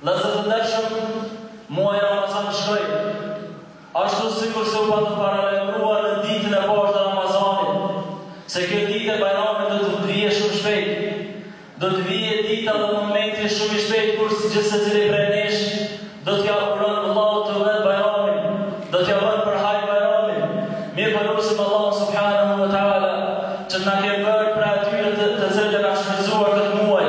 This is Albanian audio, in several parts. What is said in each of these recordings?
Vëllezër të ndershëm, muaji i Ramazanit shkoi. Ashtu sikurse u patëm paralajmëruar në ditën e parë të Ramazanit, se kjo ditë e Bajramit do të vijë shumë shpejt. Do të vijë dita dhe momenti shumë i shpejtë kur gjithsecili prej nesh do t'ia urojë vëllaut të vet Bajramin, do t'ia bëjë përhajë Bajramin. Mirëpo lusim Allahun subhanehu ve teala që të na ketë bërë prej atyre të cilët e kanë shfrytëzuar këtë muaj.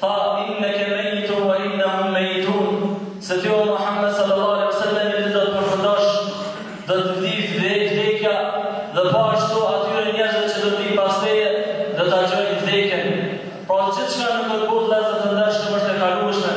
Tha, Inneke mejitun wa innahum mejitun, se ti o Muhammed sallallahu alejhi ve sellem një ditë do të përfundosh, do të vijë vdek vdekja dhe po ashtu atyre njerëzve që do të vijnë pas teje do t'ju vijë vdekjen. Pra gjithçka në këtë botë vëllezër të ndershëm është e kalueshme.